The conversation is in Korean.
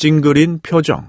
찡그린 표정.